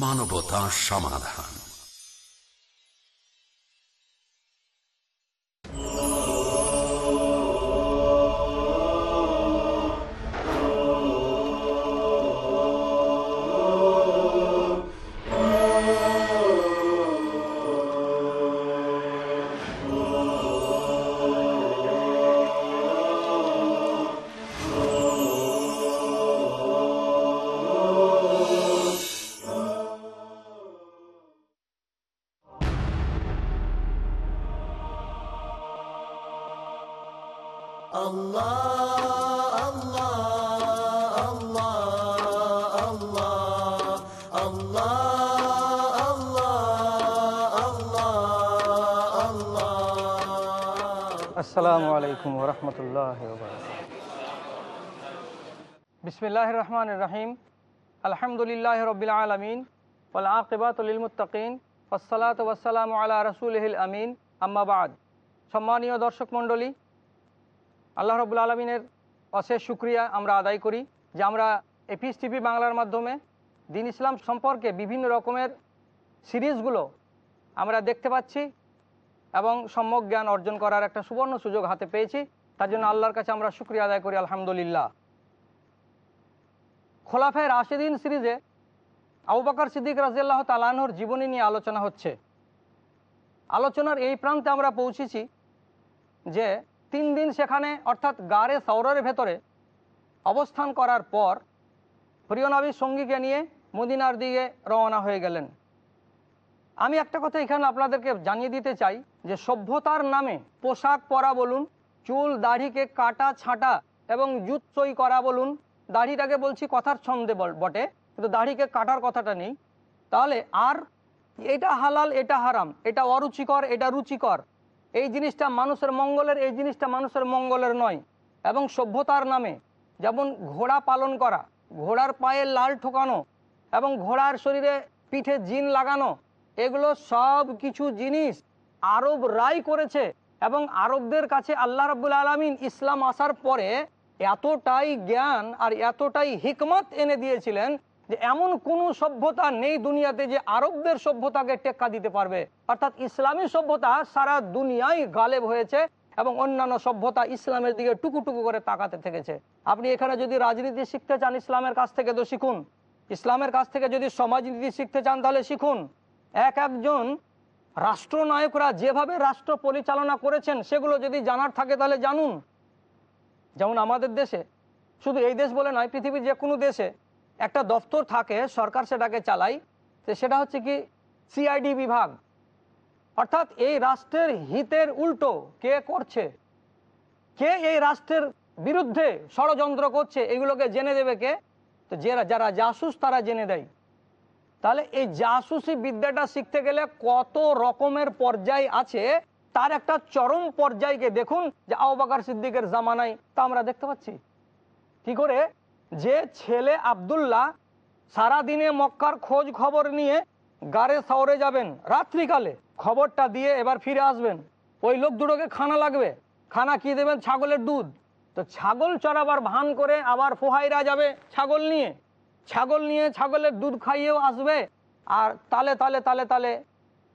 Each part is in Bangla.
মানবতা সমাধান। বিসমিল্লাহ রহমান রহিম আলহামদুলিল্লাহ রবিল আলমিন ওল আকিবাতুলমুত্তাকিন ওসালাত ওয়াসালাম আলা রসুলহিল আমিন। আম্মাবাদ সম্মানীয় দর্শক মণ্ডলী, আল্লাহ রবুল আলমিনের অশেষ সুক্রিয়া আমরা আদায় করি যে আমরা এপিস টিভি বাংলার মাধ্যমে দিন ইসলাম সম্পর্কে বিভিন্ন রকমের সিরিজগুলো আমরা দেখতে পাচ্ছি এবং সম্যক জ্ঞান অর্জন করার একটা সুবর্ণ সুযোগ হাতে পেয়েছি। তার জন্য আল্লাহর কাছে আমরা শুক্রিয়া আদায় করি, আলহামদুলিল্লাহ। খোলাফায় রাশেদিন সিরিজে আবুবাকর সিদ্দিক রাজিয়াল্লাহ তালানহর জীবনী নিয়ে আলোচনা হচ্ছে। আলোচনার এই প্রান্তে আমরা পৌঁছেছি যে তিন দিন সেখানে অর্থাৎ গাড়ে সৌরের ভেতরে অবস্থান করার পর প্রিয়নবীর সঙ্গীকে নিয়ে মদিনার দিকে রওনা হয়ে গেলেন। আমি একটা কথা এখানে আপনাদেরকে জানিয়ে দিতে চাই যে সভ্যতার নামে পোশাক পরা বলুন, চুল, দাড়িকে কাটা, ছাঁটা এবং জুত সই করা বলুন দাড়িটাকে বলছি কথার ছন্দে বটে, কিন্তু দাড়িকে কাটার কথাটা নেই। তাহলে আর এটা হালাল, এটা হারাম, এটা অরুচিকর, এটা রুচিকর, এই জিনিসটা মানুষের মঙ্গলের, এই জিনিসটা মানুষের মঙ্গলের নয়, এবং সভ্যতার নামে যেমন ঘোড়া পালন করা, ঘোড়ার পায়ে লাল ঠোকানো, এবং ঘোড়ার শরীরে পিঠে জিন লাগানো, এগুলো সব কিছু জিনিস আরব রায় করেছে, এবং আরবদের কাছে আল্লাহ রবুল আলমিন ইসলাম আসার পরে এতটাই জ্ঞান আর এতটাই হিকমত এনে দিয়েছিলেন যে এমন কোনো সভ্যতা নেই দুনিয়াতে যে আরবদের সভ্যতাকে টেক্কা দিতে পারবে। অর্থাৎ ইসলামী সভ্যতা সারা দুনিয়ায় গালেব হয়েছে এবং অন্যান্য সভ্যতা ইসলামের দিকে টুকুটুকু করে তাকাতে থেকেছে। আপনি এখানে যদি রাজনীতি শিখতে চান ইসলামের কাছ থেকে, তো শিখুন। ইসলামের কাছ থেকে যদি সমাজনীতি শিখতে চান, তাহলে শিখুন। এক একজন রাষ্ট্রনায়করা যেভাবে রাষ্ট্র পরিচালনা করেছেন, সেগুলো যদি জানার থাকে, তাহলে জানুন। যেমন আমাদের দেশে, শুধু এই দেশ বলে নয়, পৃথিবীর যে কোনো দেশে একটা দপ্তর থাকে, সরকার সেটাকে চালায়, তো সেটা হচ্ছে কি সিআইডি বিভাগ। অর্থাৎ এই রাষ্ট্রের হিতের উল্টো কে করছে, কে এই রাষ্ট্রের বিরুদ্ধে ষড়যন্ত্র করছে, এগুলোকে জেনে দেবে কে? তো যারা যারা জাসুস, তারা জেনে দেয়। তাহলে এই জাসুসি বিদ্যাটা শিখতে গেলে কত রকমের পর্যায় আছে তার একটা চরম পর্যায়কে দেখুন যে আবাকার সিদ্দিকের জামানায়। তা আমরা দেখতে পাচ্ছি। কি করে? যে ছেলে আবদুল্লাহ সারাদিনে মক্কার খোঁজ খবর নিয়ে গাড়ে শহরে যাবেন রাত্রিকালে, খবরটা দিয়ে এবার ফিরে আসবেন। ওই লোক দুটোকে খানা লাগবে। খানা কি দেবেন? ছাগলের দুধ। তো ছাগল চড়াবার ভান করে আবার ফোহাইরা যাবে ছাগল নিয়ে। ছাগল নিয়ে ছাগলের দুধ খাইয়েও আসবে। আর তালে তালে তালে তালে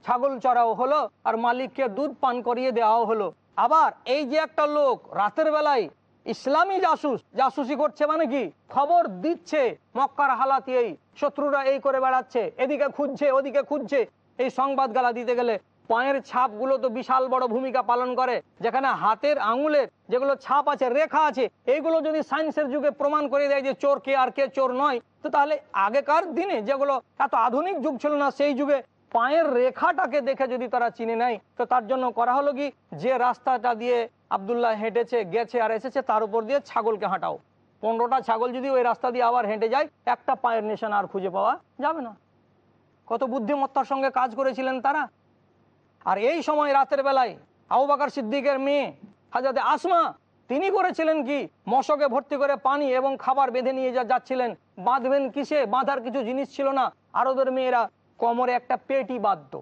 ছাগল চড়াও হলো আর মালিককে দুধ পান করিয়ে দেওয়াও হলো। আবার এই যে একটা লোক রাতের বেলায় ইসলামী জাসুস, জাসুসি করছে মানে কি? খবর দিচ্ছে মক্কার হালাতি এই শত্রুরা এই করে বেড়াচ্ছে, এদিকে খুঁজছে, ওদিকে খুঁজছে। এই সংবাদ গালা দিতে গেলে পায়ের ছাপগুলো তো বিশাল বড় ভূমিকা পালন করে। যেখানে হাতের আঙুলের যেগুলো ছাপ আছে, রেখা আছে, এইগুলো যদি সায়েন্সের যুগে প্রমাণ করে দেয় যে চোর কে আর কে চোর নয়, তো তাহলে আগেকার দিনে যেগুলো এত আধুনিক যুগ ছিল না, সেই যুগে পায়ের রেখাটাকে দেখে যদি তারা চিনে নেয়, তো তার জন্য করা হলো কি? যে রাস্তাটা দিয়ে আবদুল্লাহ হেঁটেছে, গেছে আর এসেছে, তার উপর দিয়ে ছাগলকে হাঁটাও। পনেরোটা ছাগল যদি ওই রাস্তা দিয়ে আবার হেঁটে যায়, একটা পায়ের নিশান আর খুঁজে পাওয়া যাবে না। কত বুদ্ধিমত্তার সঙ্গে কাজ করেছিলেন তারা। আর এই সময় রাতের বেলায় আউবাকার সিদ্দিকের মেয়ে হাজাতে আসমা, তিনি করেছিলেন কি? মশকে ভর্তি করে পানি এবং খাবার বেঁধে নিয়ে যা যাচ্ছিলেন। বাঁধবেন কিসে? বাঁধার কিছু জিনিস ছিল না। আরবের মেয়েরা কোমরে একটা পেটি বাঁধত।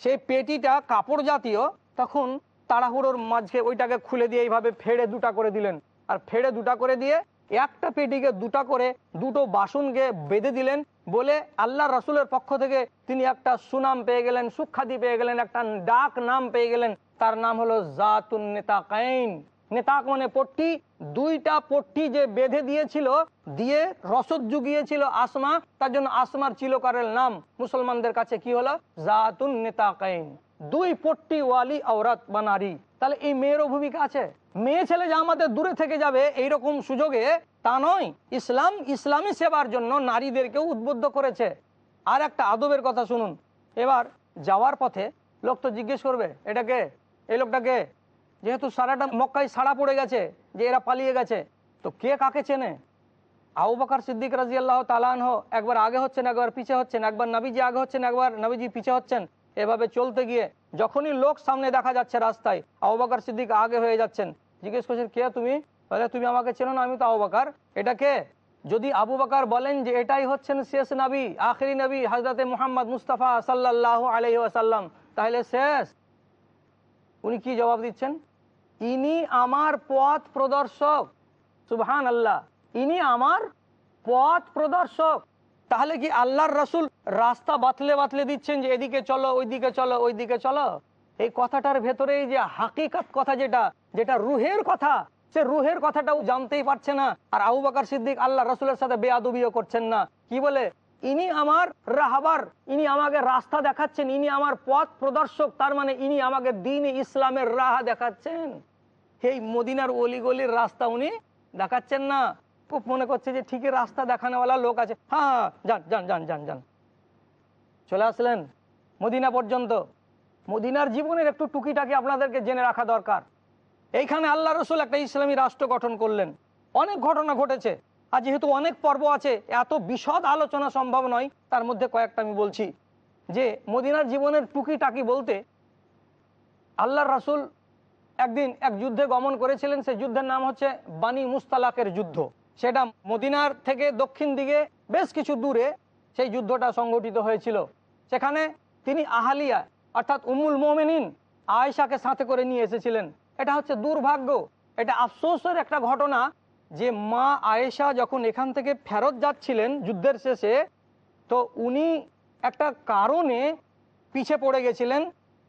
সেই পেটিটা কাপড় জাতীয়, তখন তাড়াহুড়োর মাঝে ওইটাকে খুলে দিয়ে এইভাবে ফেড়ে দুটা করে দিলেন। আর ফেড়ে দুটা করে দিয়ে একটা পেটিকে দুটা করে দুটো বাসনকে বেঁধে দিলেন বলে আল্লাহ রসুলের পক্ষ থেকে তিনি একটা সুনাম পেয়ে গেলেন, সুখ্যাতি পেয়ে গেলেন, একটা ডাক নাম পেয়ে গেলেন। তার নাম হলো জাতুন নেতা কাইন নেতাক মানে পট্টি, দুইটা পট্টি যে বেঁধে দিয়েছিল, দিয়ে রসদ জুগিয়েছিল আসমা, তার জন্য আসমার চিলকারের নাম। মুসলমানদের কাছে কি হলো? জাতুন নেতা কাইন দুই পট্টি ওয়ালি আওরাত বা নারী। তাহলে এই মেয়েরও ভূমিকা আছে? মেয়ে ছেলে যে আমাদের দূরে থেকে যাবে এইরকম সুযোগে, তা নয়। ইসলাম ইসলামী সেবার জন্য নারীদেরকেও উদ্বুদ্ধ করেছে। আর একটা আদবের কথা শুনুন। এবার যাওয়ার পথে লোক তো জিজ্ঞেস করবে এটাকে এই লোকটাকে যেহেতু সারাটা মক্কায় সাড়া পড়ে গেছে যে এরা পালিয়ে গেছে, তো কে কাকে চেনে? আবু বকর সিদ্দিক রাজি আল্লাহ তালানহ একবার আগে হচ্ছেন, একবার পিছে হচ্ছেন, একবার নবীজি আগে হচ্ছেন, একবার নবীজি পিছে হচ্ছেন। এভাবে চলতে গিয়ে যখনই লোক সামনে দেখা যাচ্ছে রাস্তায়, আবু বকর সিদ্দিক আগে হয়ে যাচ্ছেন। জিজ্ঞেস করছেন, কে তুমি? তাহলে তুমি আমাকে চেনো না, আমি তো আবু বকর। এটা কে? যদি আবু বকর বলেন যে এটাই হচ্ছেন শেষ নবী, আখরি নবী হজরতে মোহাম্মদ মুস্তাফা সাল্লাহ আলহি আসাল্লাম তাহলে শেষ। উনি কি জবাব দিচ্ছেন? ইনি আমার পথ প্রদর্শক। সুবহান আল্লাহ ইনি আমার পথ প্রদর্শক। তাহলে কি আল্লাহর রসুল রাস্তা বাতলে বাতলে দিচ্ছেন যে এদিকে চলো, ওইদিকে চলো ওইদিকে চলো? এই কথাটার ভেতরেই যে হাকিকাত কথা যেটা যেটা রুহের কথা, সে রুহের কথাটাও জানতেই পারছে না। আর আবু বাকার সিদ্দিক আল্লাহ রসুলের সাথে বেয়াদবিও করছেন না। কি বলে? ইনি আমার রাহাবার ইনি আমাকে রাস্তা দেখাচ্ছেন ইনি আমার পথ প্রদর্শক তার মানে ইনি আমাকে দিন ইসলামের রাহা দেখাচ্ছেন। এই মদিনার অলিগলির রাস্তা উনি দেখাচ্ছেন না। খুব মনে করছে যে ঠিকই রাস্তা দেখানোওয়ালা লোক আছে। হ্যাঁ হ্যাঁ, যান যান যান যান যান। চলে আসলেন মদিনা পর্যন্ত। মদিনার জীবনের একটু টুকিটাকি আপনাদেরকে জেনে রাখা দরকার। এইখানে আল্লাহ রসুল একটা ইসলামী রাষ্ট্র গঠন করলেন। অনেক ঘটনা ঘটেছে। আর যেহেতু অনেক পর্ব আছে, এত বিশদ আলোচনা সম্ভব নয়, তার মধ্যে কয়েকটা আমি বলছি। যে মদিনার জীবনের টুকিটাকি বলতে, আল্লাহর রাসুল একদিন এক যুদ্ধে গমন করেছিলেন, সেই যুদ্ধের নাম হচ্ছে বানি মুস্তালাকের যুদ্ধ। সেটা মদিনার থেকে দক্ষিণ দিকে বেশ কিছু দূরে সেই যুদ্ধটা সংগঠিত হয়েছিল। সেখানে তিনি আহালিয়া, অর্থাৎ উমুল মোমেনিন, আয়েশাকে সাথে করে নিয়ে এসেছিলেন। এটা হচ্ছে দুর্ভাগ্য, এটা আফসোসের একটা ঘটনা যে মা আয়েশা যখন এখান থেকে ফেরত যাচ্ছিলেন যুদ্ধের শেষে, তো উনি একটা কারণে পিছে পড়ে গেছিলেন।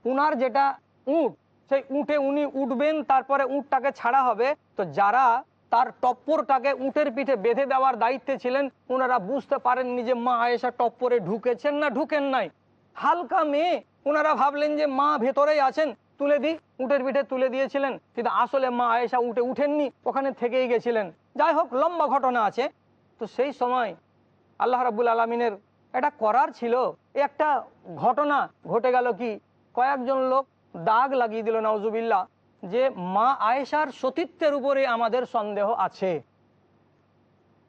উনার যেটা উট, সেই উঁটে উনি উঠবেন, তারপরে উঁটটাকে ছাড়া হবে। তো যারা তার টপ্পরটাকে উটের পিঠে বেঁধে দেওয়ার দায়িত্বে ছিলেন ওনারা বুঝতে পারেননি যে মা আয়েশা টপ্পরে ঢুকেছেন না, ঢুকেন নাই। হালকা মেয়ে ওনারা ভাবলেন যে মা ভেতরেই আছেন। তুলে দিই, উটের পিঠে তুলে দিয়েছিলেন, কিন্তু আসলে মা আয়েশা উঠে উঠেননি, ওখানে থেকেই গেছিলেন। যাই হোক, লম্বা ঘটনা আছে। তো সেই সময় আল্লাহ রাবুল আলমিনের এটা করার ছিল। একটা ঘটনা ঘটে গেল কি, কয়েকজন লোক দাগ লাগিয়ে দিল নওজুবিল্লা যে মা আয়েশার সতীত্বের উপরে আমাদের সন্দেহ আছে।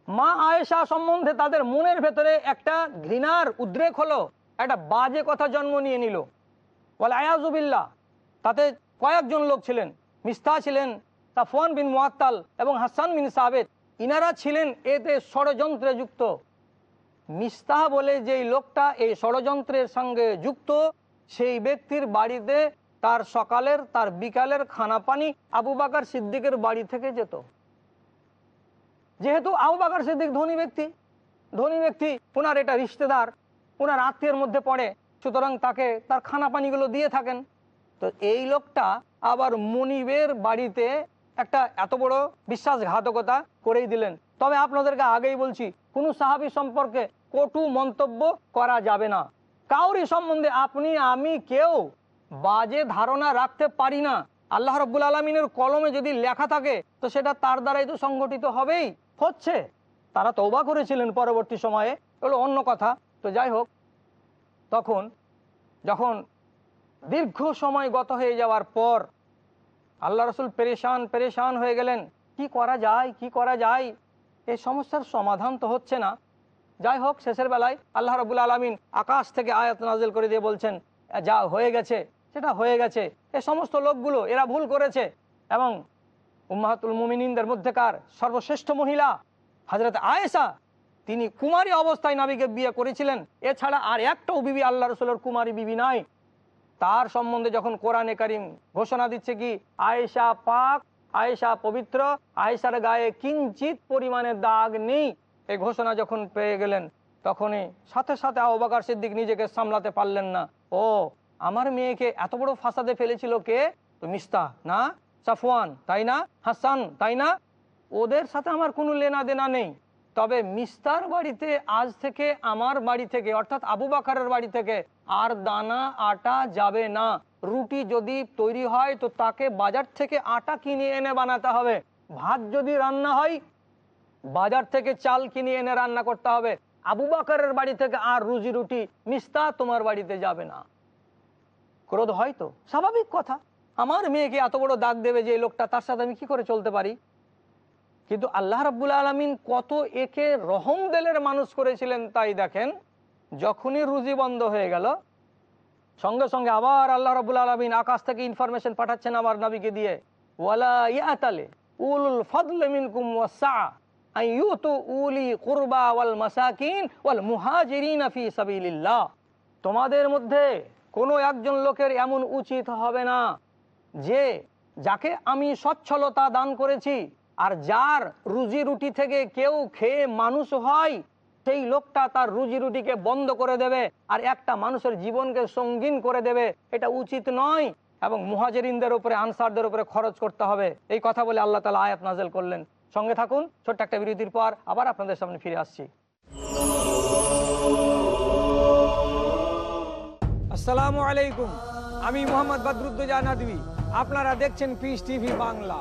মা আয়েশা সম্বন্ধে তাদের মনের ভেতরে একটা ঘৃণার উদ্রেক হলো, একটা বাজে কথা জন্ম নিয়ে নিল। বলে আয়াজুবিল্লা তাতে কয়েকজন লোক ছিলেন। মিস্তা ছিলেন, সাফওয়ান বিন মুয়াত্তাল এবং হাসান বিন সাবেদ ইনারা ছিলেন এতে ষড়যন্ত্রে যুক্ত। মিস্তাহ বলে যেই লোকটা এই ষড়যন্ত্রের সঙ্গে যুক্ত, সেই ব্যক্তির বাড়িতে তার সকালের, তার বিকালের খানা পানি আবু বাকার সিদ্দিকের বাড়ি থেকে যেত। যেহেতু আবু বাকার সিদ্দিক ধনী ব্যক্তি ধনী ব্যক্তি ওনার এটা রিশতেদার ওনার আত্মীয়ের মধ্যে পড়ে। সুতরাং তাকে তার খানা পানিগুলো দিয়ে থাকেন। তো এই লোকটা আবার মনিবের বাড়িতে একটা এত বড় বিশ্বাসঘাতকতা করেই দিলেন। তবে আপনাদেরকে আগেই বলছি, কোনো সাহাবি সম্পর্কে কটু মন্তব্য করা যাবে না। কাউরি সম্বন্ধে আপনি, আমি, কেউ বাজে ধারণা রাখতে পারি না। আল্লাহ রব্বুল আলমিনের কলমে যদি লেখা থাকে, তো সেটা তার দ্বারাই তো সংগঠিত হবেই। হচ্ছে, তারা তৌবা করেছিলেন পরবর্তী সময়ে এগুলো অন্য কথা। তো যাই হোক, তখন, যখন দীর্ঘ সময় গত হয়ে যাওয়ার পর আল্লাহ রসুল পেরেশান পেরেশান হয়ে গেলেন। কি করা যায়, কি করা যায়? এই সমস্যার সমাধান তো হচ্ছে না। যাই হোক, শেষের বেলায় আল্লাহ রবুল আলমিন আকাশ থেকে আয়াত নাজিল করে দিয়ে বলছেন যা হয়ে গেছে, সেটা হয়ে গেছে। এ সমস্ত লোকগুলো, এরা ভুল করেছে। এবং উম্মাহাতুল মুমিনিনদের মধ্যেকার সর্বশ্রেষ্ঠ মহিলা হাজরত আয়েশা, তিনি কুমারী অবস্থায় নাবিকে বিয়ে করেছিলেন। এছাড়া আর একটাও বিবি আল্লাহ রসুলের কুমারী বিবি নাই। তার সম্বন্ধে যখন কোরআনে কারিম ঘোষণা দিচ্ছে কি, আয়েশা পাক, আয়েশা পবিত্র, আয়েশার গায়ে কিঞ্চিত পরিমাণে দাগ নেই এই ঘোষণা যখন পেয়ে গেলেন, তখনই সাথে সাথে আবাকার সিদ্দিক নিজেকে সামলাতে পারলেন না। ও, আমার মেয়েকে এত বড় ফাসাদে ফেলেছিল কে? তো মিস্তা, না? সাফওয়ান, তাই না? হাসান, তাই না? ওদের সাথে আমার কোনো লেনা দেনা নেই। তবে মিস্তার বাড়িতে আজ থেকে আমার বাড়ি থেকে, অর্থাৎ আবু বাকারের বাড়ি থেকে আর দানা, আটা যাবে না। রুটি যদি তৈরি হয়, তো তাকে বাজার থেকে আটা কিনে এনে বানাতে হবে। ভাত যদি রান্না হয়, বাজার থেকে চাল কিনে এনে রান্না করতে হবে। আবু বাকারের বাড়ি থেকে আর রুজি রুটি মিস্তা তোমার বাড়িতে যাবে না। ক্রোধ হয় তো? স্বাভাবিক কথা। আমার মেয়েকে এত বড় দাগ দেবে যে লোকটা, তার সাথে আমি কি করে চলতে পারি? কিন্তু আল্লাহ রাব্বুল আলমিন কত একে রহম দেলের মানুষ করেছিলেন তাই দেখেন। যখনই রুজি বন্ধ হয়ে গেল, সঙ্গে সঙ্গে আবার আল্লাহ রাবুল আলমিন আকাশ থেকে ইনফরমেশন পাঠাচ্ছেন আমার নবীকে দিয়ে, ওয়ালা ইয়াতালে উলুল ফদল মিনকুম ওয়াসা আন ইউতু উলি কুরবা ওয়াল মাসাকিন ওয়াল মুহাজিরিন ফি সাবিলিল্লাহ। তোমাদের মধ্যে কোনো একজন লোকের এমন উচিত হবে না যে, যাকে আমি সচ্ছলতা দান করেছি, আর যার রুজি রুটি থেকে কেউ খেয়ে মানুষ হয় সেই লোকটা তার রুজি রুটিকে বন্ধ করে দেবে আর একটা মানুষের জীবনকে সঙ্গীন করে দেবে, এটা উচিত নয়। এবং মুহাজেরিনদের উপরে, আনসারদের উপরে খরচ করতে হবে। এই কথা বলে আল্লাহ তালা আয়াত নাজেল করলেন। সঙ্গে থাকুন, ছোট্ট একটা বিরতির পর আবার আপনাদের সামনে ফিরে আসছি। আসসালামু আলাইকুম। আমি মোহাম্মদ বদরুদ্দোজা নদী আপনারা দেখছেন Peace TV Bangla.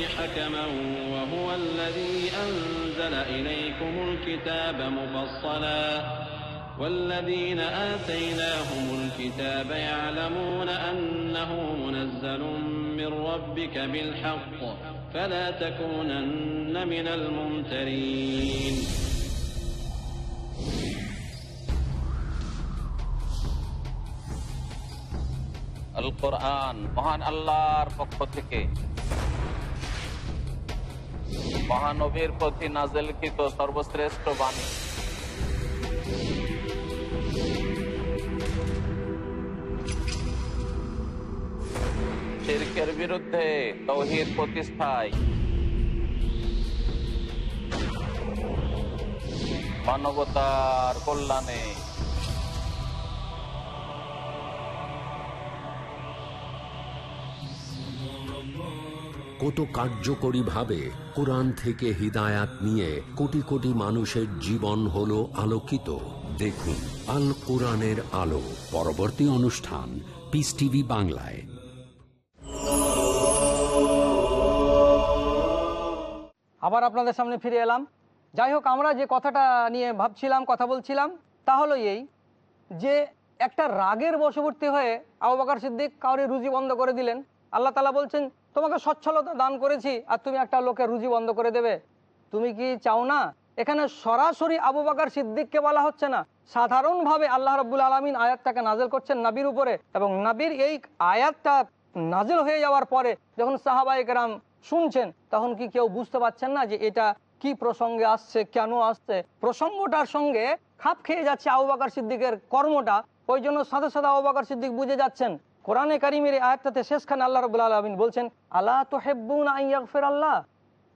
حكما وهو الذي أنزل إليكم الكتاب مفصلا والذين آتيناهم الكتاب يعلمون أنه منزل من ربك بالحق فلا تكونن من الممترين আল কোরআন মহান আল্লাহর পক্ষ থেকে মহানবীর প্রতি নাজেলকৃত সর্বশ্রেষ্ঠ বাণী। শিরকের বিরুদ্ধে তৌহিদ প্রতিষ্ঠায় মানবতার কল্যাণে কত কার্যকরীভাবে কোরআন থেকে হিদায়াত নিয়ে কোটি কোটি মানুষের জীবন হলো আলোকিত। দেখুন, আল কোরআনের আলো, পরবর্তী অনুষ্ঠান পিস টিভি বাংলায়। আবার আপনাদের সামনে ফিরে এলাম। যাই হোক, আমরা যে কথাটা নিয়ে ভাবছিলাম, কথা বলছিলাম, তা হলো এই যে একটা রাগের বশবর্তী হয়ে আবু বকর সিদ্দিক কাউরি রুজি বন্ধ করে দিলেন। আল্লাহ তালা বলছেন তোমাকে সচ্ছলতা দান করেছি আর তুমি একটা লোকের রুজি বন্ধ করে দেবে। তুমি কি চাও না? এখানে সরাসরি আবু বাকার সিদ্দিককে বলা হচ্ছে না। সাধারণভাবে আল্লাহ রব্বুল আলমিন আয়াতটাকে নাজেল করছেন নাবির উপরে এবং নাবির এই আয়াতটা নাজেল হয়ে যাওয়ার পরে যখন সাহাবাইকেরাম শুনছেন, তখন কি কেউ বুঝতে পারছেন না যে এটা কি প্রসঙ্গে আসছে, কেন আসছে? প্রসঙ্গটার সঙ্গে খাপ খেয়ে যাচ্ছে আবু বাকার সিদ্দিকের কর্মটা। ওই জন্য সাথে সাথে আবু বাকার সিদ্দিক বুঝে যাচ্ছেন। কোরআনে কারিমের আয়াতটাতে শেষখানে আল্লাহ রবুল্লা আলমিন বলছেন আল্লাহ তো হেব্বুন আইয়াগফির আল্লাহ?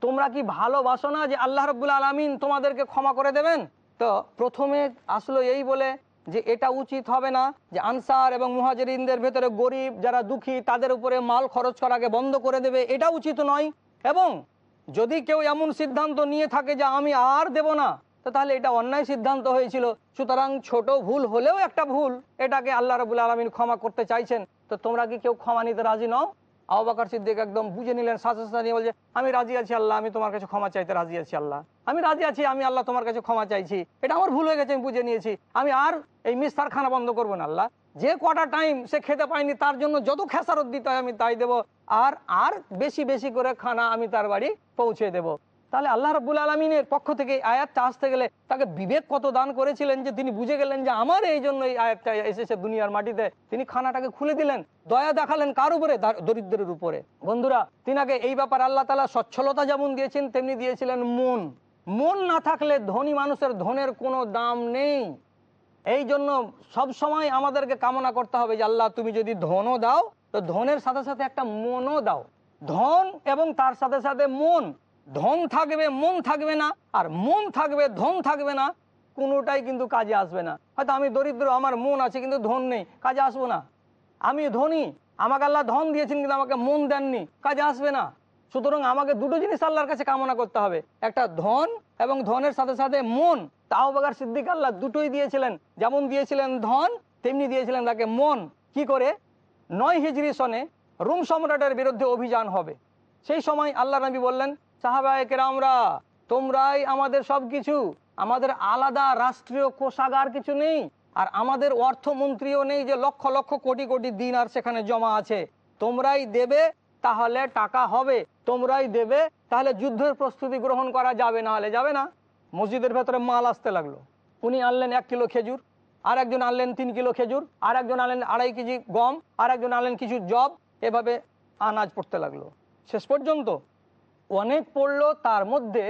তোমরা কি ভালোবাসো না যে আল্লাহ রব্বুল আলমিন তোমাদেরকে ক্ষমা করে দেবেন? তো প্রথমে আসলো এই বলে যে এটা উচিত হবে না যে আনসার এবং মুহাজরিনদের ভেতরে গরিব যারা দুঃখী, তাদের উপরে মাল খরচ করাকে বন্ধ করে দেবে, এটা উচিত নয়। এবং যদি কেউ এমন সিদ্ধান্ত নিয়ে থাকে যে আমি আর দেব না, তো তাহলে এটা অন্যায় সিদ্ধান্ত হয়েছিল। সুতরাং ছোট ভুল হলেও একটা ভুল, এটাকে আল্লাহ রবুল আলমিন ক্ষমা করতে চাইছেন। তো তোমরা কি কেউ ক্ষমা নিতে রাজি নও? আবু বাকর সিদ্দিক একদম বুঝে নিলেন সাথে নিয়ে বলছে, আমি রাজি আছি আল্লাহ, আমি তোমার কাছে ক্ষমা চাইতে রাজি আছি আল্লাহ। আমি রাজি আছি, আমি আল্লাহ তোমার কাছে ক্ষমা চাইছি। এটা আমার ভুল হয়ে গেছে, আমি বুঝে নিয়েছি। আমি আর এই মিস্তার খানা বন্ধ করব না আল্লাহ। যে কটা টাইম সে খেতে পায়নি, তার জন্য যত খেসারত দিতে হয় আমি তাই দেবো। আর আর বেশি বেশি করে খানা আমি তার বাড়ি পৌঁছে দেবো। তাহলে আল্লাহ রব্বুল আলমিনের পক্ষ থেকে আয়াতটা আসতে গেলে তাকে বিবেক কত দান করেছিলেন যে তিনি বুঝে গেলেন যে আমার এই জন্য এই আয়াতটা এসেছে দুনিয়ার মাটিতে। তিনি খানাটাকে খুলে দিলেন, দয়া দেখালেন কার উপরে? দার- দরিদ্রের উপরে। বন্ধুরা, তিনাকে এই ব্যাপার আল্লাহ তালা সচ্ছলতা যেমন দিয়েছেন, তেমনি দিয়েছিলেন মন। মন না থাকলে ধনী মানুষের ধনের কোনো দাম নেই। এই জন্য সব সময় আমাদেরকে কামনা করতে হবে যে আল্লাহ, তুমি যদি ধনও দাও, তো ধনের সাথে সাথে একটা মনও দাও। ধন এবং তার সাথে সাথে মন। ধন থাকবে, মন থাকবে না, আর মন থাকবে, ধন থাকবে না, কোনোটাই কিন্তু কাজে আসবে না। হয়তো আমি দরিদ্র, আমার মন আছে কিন্তু ধন নেই, কাজে আসব না। আমি ধনী, আমাকে আল্লাহ ধন দিয়েছেন কিন্তু আমাকে মন দেননি, কাজে আসবে না। সুতরাং আমাকে দুটো জিনিস আল্লাহর কাছে কামনা করতে হবে, একটা ধন এবং ধনের সাথে সাথে মন। তাও বাগার সিদ্দিক আল্লাহ দুটোই দিয়েছিলেন, যেমন দিয়েছিলেন ধন, তেমনি দিয়েছিলেন তাকে মন। কি করে? নয় হিজরি সনে রুম সম্রাটের বিরুদ্ধে অভিযান হবে। সেই সময় আল্লাহ নবী বললেন সাহাবায় কেরামরা তোমরাই আমাদের সব কিছু আমাদের আলাদা রাষ্ট্রীয় কোষাগার কিছু নেই, আর আমাদের অর্থমন্ত্রীও নেই যে লক্ষ লক্ষ কোটি কোটি দিন আর সেখানে জমা আছে। তোমরাই দেবে, তাহলে টাকা হবে। তোমরাই দেবে, তাহলে যুদ্ধের প্রস্তুতি গ্রহণ করা যাবে না হলে যাবে না। মসজিদের ভেতরে মাল আসতে লাগল। উনি আনলেন এক কিলো খেজুর আর একজন আনলেন তিন কিলো খেজুর আর একজন আনলেন আড়াই কেজি গম আর একজন আনলেন কিছু জব এভাবে আনাজ পড়তে লাগল। শেষ পর্যন্ত অনেক পড়ল, তার মধ্যে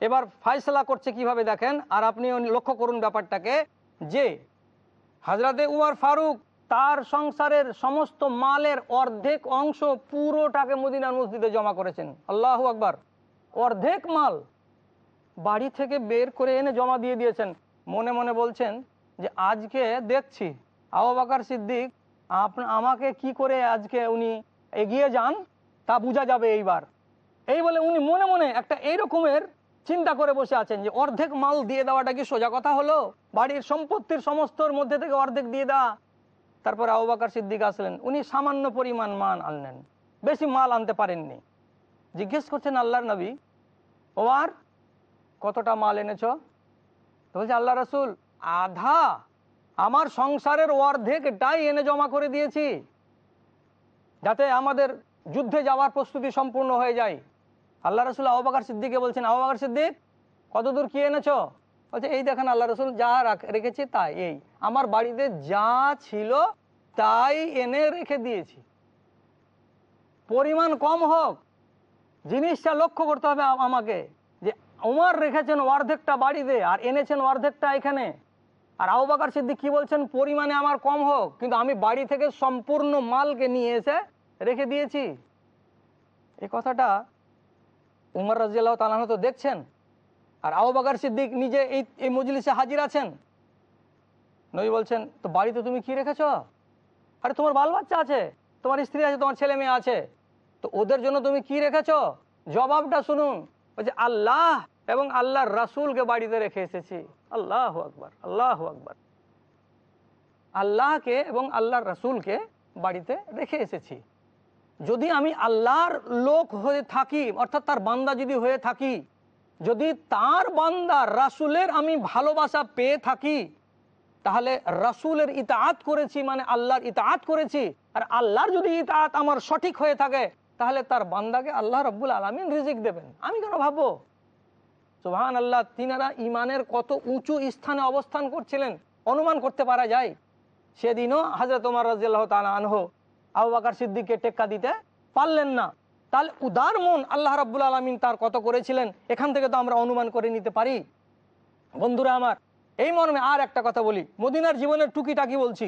এবার ফাইসলা করছে কীভাবে দেখেন? আর আপনি লক্ষ্য করুন ব্যাপারটাকে, যে হাজরাতে উমার ফারুক তার সংসারের সমস্ত মালের অর্ধেক অংশ পুরোটাকে মদিনার মসজিদে জমা করেছেন। আল্লাহ আকবার। অর্ধেক মাল বাড়ি থেকে বের করে এনে জমা দিয়ে দিয়েছেন। মনে মনে বলছেন যে, আজকে দেখছি, আবু বাকার সিদ্দিক আমাকে কি করে আজকে উনি এগিয়ে যান? তা বোঝা যাবে এইবার। এই বলে উনি মনে মনে একটা এই রকমের চিন্তা করে বসে আছেন যে অর্ধেক মাল দিয়ে দেওয়াটা কি সোজা কথা হলো? বাড়ির সম্পত্তির সমস্তর মধ্যে থেকে অর্ধেক দিয়ে দেওয়া তারপর আবু বাকার সিদ্দিক আসলেন, উনি সামান্য পরিমাণ মান আনলেন। বেশি মাল আনতে পারেননি। জিজ্ঞেস করছেন আল্লাহর নবী, ও আর কতটা মাল এনেছ? তো বলছে, আল্লাহ রসুল, আধা আমার সংসারের অর্ধেকটাই এনে জমা করে দিয়েছি। যাতে আমাদের যুদ্ধে যাওয়ার প্রস্তুতি সম্পূর্ণ হয়ে যায়। আল্লাহ রসুল আবাকার সিদ্দিকে বলছেন আবাকার সিদ্দিক, কতদূর কি এনেছো? বলছে, এই দেখেন, আল্লাহ রসুল যা রেখেছি তাই, এই। আমার বাড়িতে যা ছিল তাই এনে রেখে দিয়েছি। পরিমাণ কম হোক, জিনিসটা লক্ষ্য করতে হবে আমাকে যে উমার রেখেছেন অর্ধেকটা বাড়িতে আর এনেছেন অর্ধেকটা এখানে। আর আউবাকার সিদ্দিক কি বলছেন, পরিমাণে আমার কম হোক, কিন্তু আমি বাড়ি থেকে সম্পূর্ণ মালকে নিয়ে এসে রেখে দিয়েছি। এই কথাটা উমর রাজিয়াল্লাহ তালাহ তো দেখছেন? আর আউবাকার সিদ্দিক নিজে এই এই মজলিসে হাজির আছেন? নবী বলছেন, তো বাড়িতে তুমি কি রেখেছ? আরে, তোমার বাল বাচ্চা আছে, তোমার স্ত্রী আছে, তোমার ছেলে মেয়ে আছে। তো ওদের জন্য তুমি কি রেখেছ? জবাবটা শুনুন বলছে আল্লাহ এবং আল্লাহর রাসূলকে বাড়িতে রেখে এসেছি। আল্লাহ আকবার, আল্লাহ আকবর। আল্লাহকে এবং আল্লাহর রাসূলকে বাড়িতে রেখে এসেছি। যদি আমি আল্লাহর লোক হয়ে থাকি, অর্থাৎ তার বান্দা যদি হয়ে থাকি, যদি তার বান্দা রাসূলের আমি ভালোবাসা পেয়ে থাকি, তাহলে রাসূলের ইতাআত করেছি মানে আল্লাহর ইতাআত করেছি। আর আল্লাহর যদি ইতাআত আমার সঠিক হয়ে থাকে, তাহলে তার বান্দাকে আল্লাহ রব্বুল আলমিন রিজিক দেবেন। আমি কেন ভাববো? সুবহান আল্লাহ তিনারা ইমানের কত উঁচু স্থানে অবস্থান করছিলেন। অনুমান করতে পারা যায়। সেদিনও হাজরত উমার রাজিয়াল্লাহ তালা আনহ আবু বাকার সিদ্দিককে টেক্কা দিতে পারলেন না। তাহলে উদার মন আল্লাহ রাব্বুল আলমিন তার কত করেছিলেন? এখান থেকে তো আমরা অনুমান করে নিতে পারি। বন্ধুরা আমার, এই মর্মে আর একটা কথা বলি। মদিনার জীবনের টুকিটাকি বলছি।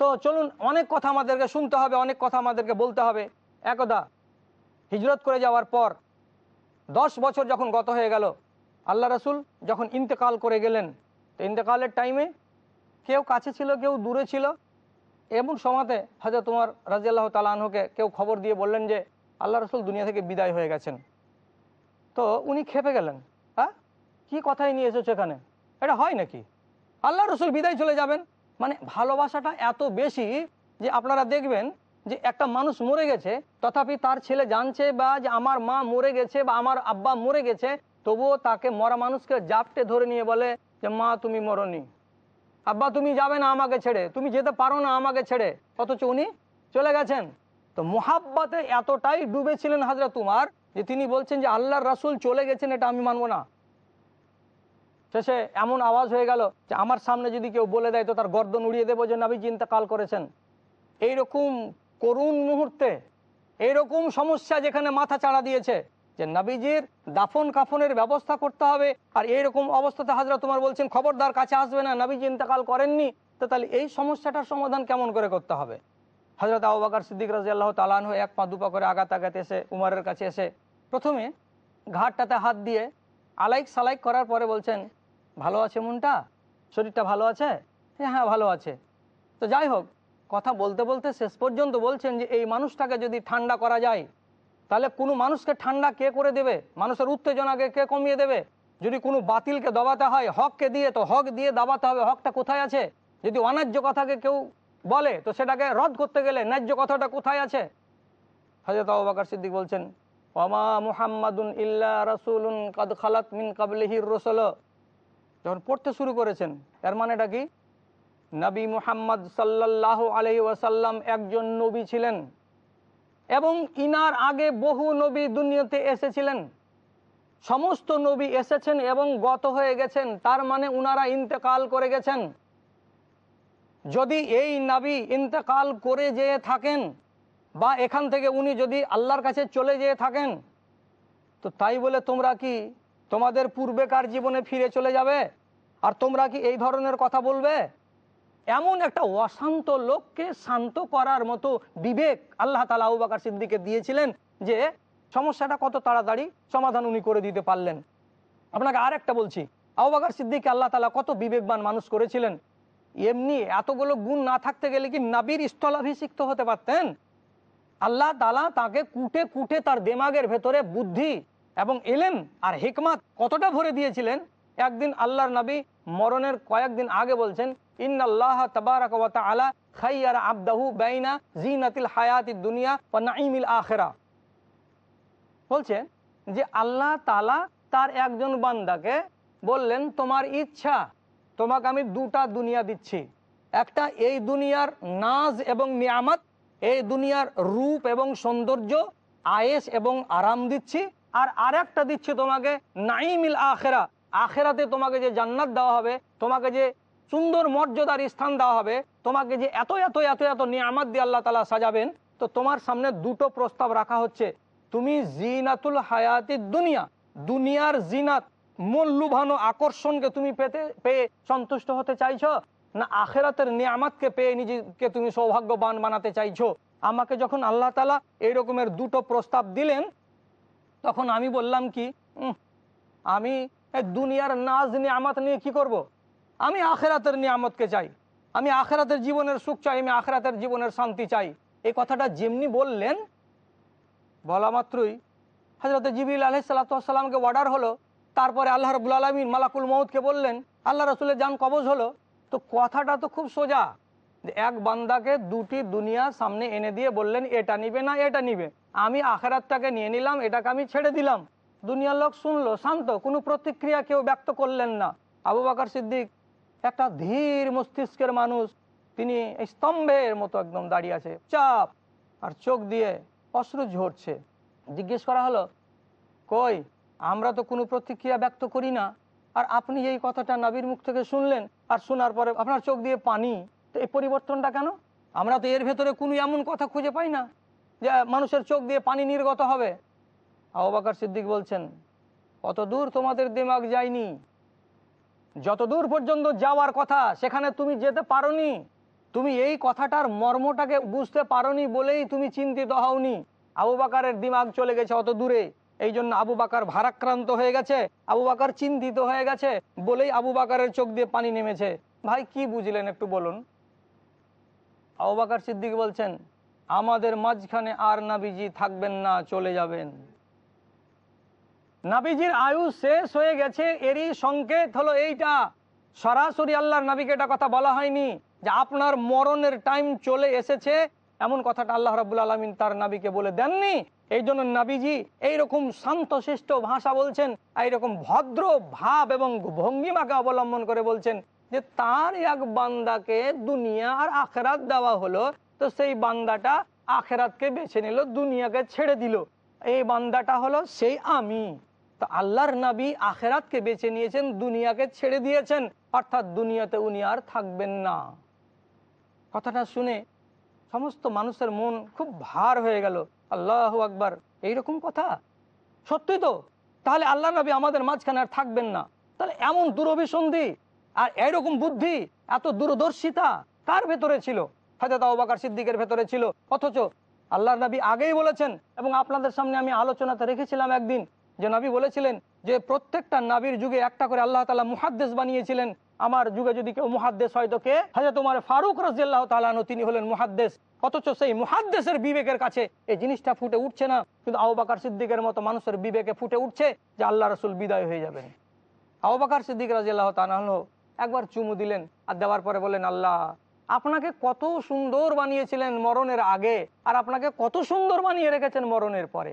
তো চলুন অনেক কথা আমাদেরকে শুনতে হবে, অনেক কথা আমাদেরকে বলতে হবে। একদা, হিজরত করে যাওয়ার পর দশ বছর যখন গত হয়ে গেল, আল্লাহ রসুল যখন ইন্তেকাল করে গেলেন, তো ইন্তেকালের টাইমে কেউ কাছে ছিল, কেউ দূরে ছিল? এমন সময়তে হয়তো তোমার রাজিয়াল্লাহ তালাহকে কেউ খবর দিয়ে বললেন যে আল্লাহ রসুল দুনিয়া থেকে বিদায় হয়ে গেছেন। তো উনি খেপে গেলেন। হ্যাঁ? কি কথাই নিয়ে এসেছ এখানে? এটা হয় নাকি? আল্লাহ রসুল বিদায় চলে যাবেন? মানে ভালোবাসাটা এত বেশি যে আপনারা দেখবেন যে একটা মানুষ মরে গেছে, তথাপি তার ছেলে জানছে বা যে আমার মা মরে গেছে বা আমার আব্বা মরে গেছে, তবুও তাকে মরা মানুষকে জাপটে ধরে নিয়ে বলে যে, মা, তুমি মরনি। আব্বা, তুমি যাবে না আমাকে ছেড়ে। তুমি যেতে পারো না আমাকে ছেড়ে। অথচ উনি চলে গেছেন। তো মোহাব্বাতে এতটাই ডুবেছিলেন হাজরা তোমার যে তিনি বলছেন যে, আল্লাহর রাসুল চলে গেছেন, এটা আমি মানবো না। শেষে এমন আওয়াজ হয়ে গেল যে, আমার সামনে যদি কেউ বলে দেয়, তো তার গর্দন উড়িয়ে দেবো যে নাবি কাল করেছেন। এইরকম করুণ মুহূর্তে, এইরকম সমস্যা যেখানে মাথা চাড়া দিয়েছে যে নাবিজির দাফন কাফনের ব্যবস্থা করতে হবে। আর এইরকম অবস্থাতে হাজরা তোমার বলছেন, খবরদার কাছে আসবে না, নাবিজি ইন্তেকাল করেননি। তো তাহলে এই সমস্যাটার সমাধান কেমন করে করতে হবে? হজরত আবাকার সিদ্দিক রাজি আল্লাহ তালান হয়ে এক পা দুপা করে আগাত আগাত এসে উমারের কাছে এসে প্রথমে ঘাটটাতে হাত দিয়ে আলাইক সালাইক করার পরে বলছেন, ভালো আছে মনটা? শরীরটা ভালো আছে? হ্যাঁ ভালো আছে। তো যাই হোক, কথা বলতে বলতে শেষ পর্যন্ত বলছেন যে, এই মানুষটাকে যদি ঠান্ডা করা যায় তাহলে কোনো মানুষকে ঠান্ডা কে করে দেবে? মানুষের উত্তেজনাকে কে কমিয়ে দেবে? যদি কোনো বাতিলকে দবাতে হয়, হককে দিয়ে, তো হক দিয়ে দাবাতে হবে। হকটা কোথায় আছে? যদি অন্যায্য কথাকে কেউ বলে, তো সেটাকে রদ করতে গেলে ন্যায্য কথাটা কোথায় আছে? হজরত আবাকার সিদ্দিক বলছেন ওমা মুহাম্মাদুন ইল্লা রাসুলুন কাদ খালাত মিন কাবলিহির রসল। যখন পড়তে শুরু করেছেন, এর মানেটা কি? নবী মুহাম্মদ সাল্লাল্লাহু আলহি ওয়াসাল্লাম একজন নবী ছিলেন। এবং ইনার আগে বহু নবী দুনিয়াতে এসেছিলেন। সমস্ত নবী এসেছেন এবং গত হয়ে গেছেন, তার মানে উনারা ইন্তেকাল করে গেছেন। যদি এই নাবি ইন্তেকাল করে যেয়ে থাকেন বা এখান থেকে উনি যদি আল্লাহর কাছে চলে যেয়ে থাকেন, তো তাই বলে তোমরা কি তোমাদের পূর্বেকার জীবনে ফিরে চলে যাবে? আর তোমরা কি এই ধরনের কথা বলবে? এমন একটা অশান্ত লোককে শান্ত করার মতো বিবেক আল্লাহ তালা আউবাকার সিদ্দিকে দিয়েছিলেন যে সমস্যাটা কত তাড়াতাড়ি সমাধান উনি করে দিতে পারলেন। আপনাকে আর একটা বলছি আউবাকার সিদ্দিকে আল্লাহ তালা কত বিবেকবান মানুষ করেছিলেন। এমনি এতগুলো গুণ না থাকতে গেলে কি নাবির স্থলাভিষিক্ত হতে পারতেন? আল্লাহ তালা তাকে কুটে কুটে তার দেমাগের ভেতরে বুদ্ধি এবং এলেম আর হিকমাত কতটা ভরে দিয়েছিলেন? একদিন আল্লাহর নবী মরণের কয়েকদিন আগে বলছেন, ইন্নাল্লাহ তাবারাক তাআলা খাইয়ারা আবদাহু বাইনা জিনাতিল হায়াতিদ দুনিয়া ওয়া নাঈমিল আখিরা. বলছেন যে আল্লাহ তালা তার একজন বান্দাকে বললেন, তোমার ইচ্ছা, তোমাকে আমি দুটা দুনিয়া দিচ্ছি। একটা এই দুনিয়ার নাজ এবং নিয়ামত, এই দুনিয়ার রূপ এবং সৌন্দর্য আয়েস এবং আরাম দিচ্ছি, আর আরেকটা দিচ্ছি তোমাকে নাইমিল আখেরা আখেরাতে তোমাকে যে জান্নাত দেওয়া হবে, তোমাকে যে সুন্দর মর্যাদার স্থান দেওয়া হবে, তোমাকে যে এত এত এত এত নিয়ামত দিয়ে আল্লাহ তালা সাজাবেন, তো তোমার সামনে দুটো প্রস্তাব রাখা হচ্ছে। তুমি জিনাতুল হায়াতি দুনিয়া, দুনিয়ার জিনাত মূল্যবান আকর্ষণকে তুমি পেতে, পেয়ে সন্তুষ্ট হতে চাইছো, না আখেরাতের নিয়ামতকে পেয়ে নিজেকে তুমি সৌভাগ্যবান বানাতে চাইছো? আমাকে যখন আল্লাহ তালা এই রকমের দুটো প্রস্তাব দিলেন, তখন আমি বললাম কি আমি দুনিয়ার নাজ নিয়ামত নিয়ে কি করব। আমি আখেরাতের নিয়ামতকে চাই। আমি আখেরাতের জীবনের সুখ চাই, আমি আখেরাতের জীবনের শান্তি চাই। এই কথাটা যেমনি বললেন, বলা মাত্রই হজরত জিবিল আলহিসাল্লামকে অর্ডার হলো। তারপরে আল্লাহ রবুল আলমিন মালাকুল মৌদকে বললেন, আল্লাহ রসুলের যান কবজ হলো। তো কথাটা তো খুব সোজা। এক বান্দাকে দুটি দুনিয়া সামনে এনে দিয়ে বললেন, এটা নিবে না, এটা নিবে। আমি আখেরাতটাকে নিয়ে নিলাম, এটাকে আমি ছেড়ে দিলাম। দুনিয়ার লোক শুনলো, শান্ত, কোনো প্রতিক্রিয়া কেউ ব্যক্ত করলেন না। আবু বাকার সিদ্দিক, একটা ধীর মস্তিষ্কের মানুষ, তিনি স্তম্ভের মতো একদম দাঁড়িয়ে আছে, চাপ আর চোখ দিয়ে অশ্রু ঝরছে। জিজ্ঞেস করা হলো, কই, আমরা তো কোনো প্রতিক্রিয়া ব্যক্ত করি না। আর আপনি এই কথাটা নাবির মুখ থেকে শুনলেন আর শোনার পরে আপনার চোখ দিয়ে পানি, তো এই পরিবর্তনটা কেন? আমরা তো এর ভেতরে কোনো এমন কথা খুঁজে পাই না যে মানুষের চোখ দিয়ে পানি নির্গত হবে। আবাকার সিদ্দিক বলছেন অত দূর তোমাদের দিমাগ যায়নি। যত দূর পর্যন্ত যাওয়ার কথা, সেখানে তুমি যেতে পারোনি। তুমি এই কথাটার মর্মটাকে বুঝতে পারোনি বলেই তুমি চিন্তিত হওনি। আবু বাকারের দিমাগ চলে গেছে অত দূরে এই জন্য আবু বাকার ভারাক্রান্ত হয়ে গেছে। আবু বাকার চিন্তিত হয়ে গেছে বলেই আবু বাকারের চোখ দিয়ে পানি নেমেছে। ভাই, কি বুঝলেন একটু বলুন? আবু বাকার সিদ্দিক বলছেন, আমাদের মাঝখানে আর নাবিজি থাকবেন না, চলে যাবেন। নাবিজির আয়ু শেষ হয়ে গেছে, এরই সংকেত হলো এইটা। সরাসরি আল্লাহর নাবিকে এটা কথা বলা হয়নি যে আপনার মরণের টাইম চলে এসেছে। এমন কথাটা আল্লাহ রাবুল আলমিন তার নাবিকে বলে দেননি। এই জন্য নাবিজি এইরকম শান্তশিষ্ট ভাষা বলছেন, এইরকম ভদ্র ভাব এবং ভঙ্গিমাকে অবলম্বন করে বলছেন যে তার এক বান্দাকে দুনিয়া আর আখেরাত দেওয়া হলো, তো সেই বান্দাটা আখেরাতকে বেছে নিল, দুনিয়াকে ছেড়ে দিল। এই বান্দাটা হলো সেই আমি। তো আল্লাহর নবী আখেরাতকে বেছে নিয়েছেন, দুনিয়াকে ছেড়ে দিয়েছেন। অর্থাৎ দুনিয়াতে উনি আর থাকবেন না। কথাটা শুনে সমস্ত মানুষের মন খুব ভার হয়ে গেল। আল্লাহ আকবার। এইরকম কথা? সত্যি তো? তাহলে আল্লাহ নবী আমাদের মাঝখানে আর থাকবেন না। তাহলে এমন দুরভিসন্ধি আর এরকম বুদ্ধি, এত দূরদর্শিতা কার ভেতরে ছিল? হাজরত আবাকার সিদ্দিকের ভেতরে ছিল। অথচ আল্লাহ নবী আগেই বলেছেন এবং আপনাদের সামনে আমি আলোচনাতে রেখেছিলাম একদিন যে নবী বলেছিলেন যে প্রত্যেকটা নাবির যুগে একটা করে আল্লাহ তালা মুহাদ্দেশ বানিয়েছিলেন। আমার যুগে যদি কেউ মুহাদ্দেশ হয় তো কে? হাজরত তোমার ফারুক রাজিয়াল্লাহ তালানো তিনি হলেন মুহাদ্দেশ অথচ সেই মুহাদ্দেশের বিবেকের কাছে এই জিনিসটা ফুটে উঠছে না। কিন্তু আবাকার সিদ্দিকের মতো মানুষের বিবেকে ফুটে উঠছে যে আল্লাহ রসুল বিদায় হয়ে যাবেন। আবাকার সিদ্দিক রাজিয়াল্লাহ তালাহ একবার চুমু দিলেন আর দেওয়ার পরে বলেন আল্লাহ, আপনাকে কত সুন্দর বানিয়েছিলেন মরণের আগে, আর আপনাকে কত সুন্দর বানিয়ে রেখেছেন মরণের পরে।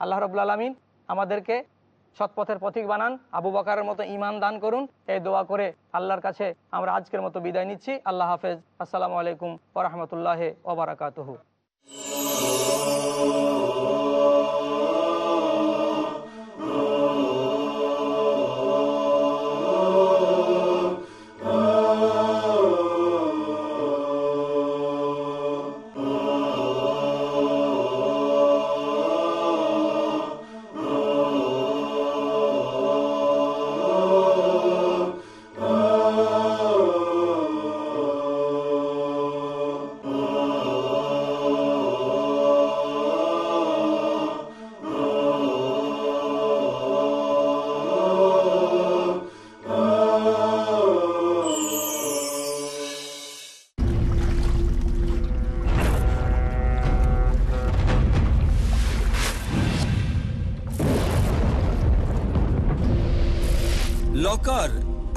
আল্লাহ রবুল আলমিন আমাদেরকে সৎপথের পথিক বানান। আবু বাকারের মতো ইমান দান করুন। এই দোয়া করে আল্লাহর কাছে আমরা আজকের মতো বিদায় নিচ্ছি। আল্লাহ হাফেজ। আসসালামু আলাইকুম ওরহমতুল্লাহ ওবরাকাতহু